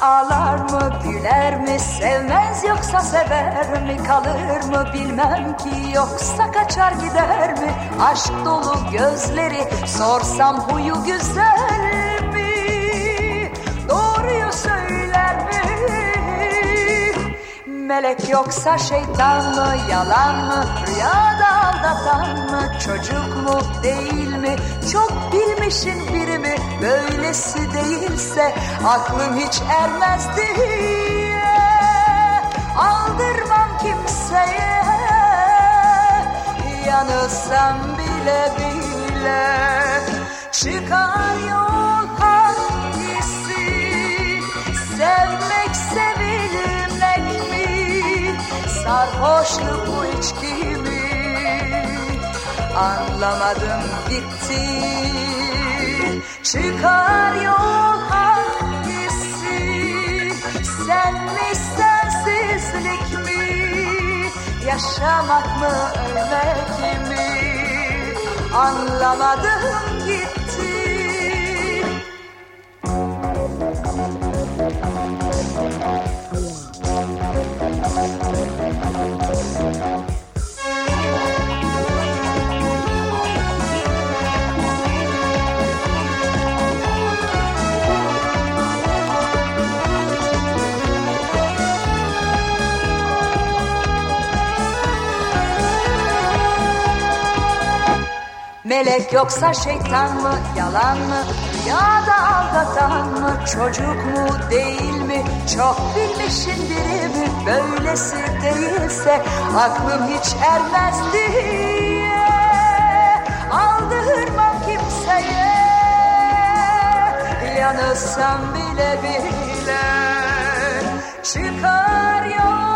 Ağlar mı güler mi sevmez yoksa sever mi kalır mı bilmem ki yoksa kaçar gider mi? Aşk dolu gözleri sorsam huyu güzel Melek yoksa şeytan mı, yalan mı, rüyada aldatan mı, çocuk mu, değil mi, çok bilmişin biri mi, böylesi değilse aklım hiç ermez diye. Aldırmam kimseye, yanılsam bile bile, çıkar yol Sarhoşluk bu içki mi? Anlamadım gitti Çıkar yol hangisi? Sen mi sensizlik mi? Yaşamak mı ölmek mi? Anlamadım gitti Melek yoksa şeytan mı, yalan mı, rüyada aldatan mı, çocuk mu, değil mi, çok bilmişin biri mi, böylesi değilse aklım hiç ermez diye. Aldırmam kimseye, yanılsam bile bile, çıkar yol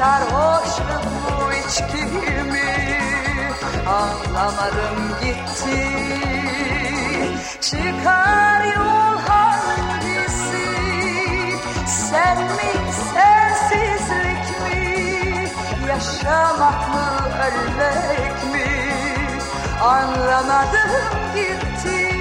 sarhoşluk mu içki mi, anlamadım gitti. Çıkar yol hangisi, sen mi, sensizlik mi, yaşamak mı, ölmek mi, anlamadım gitti.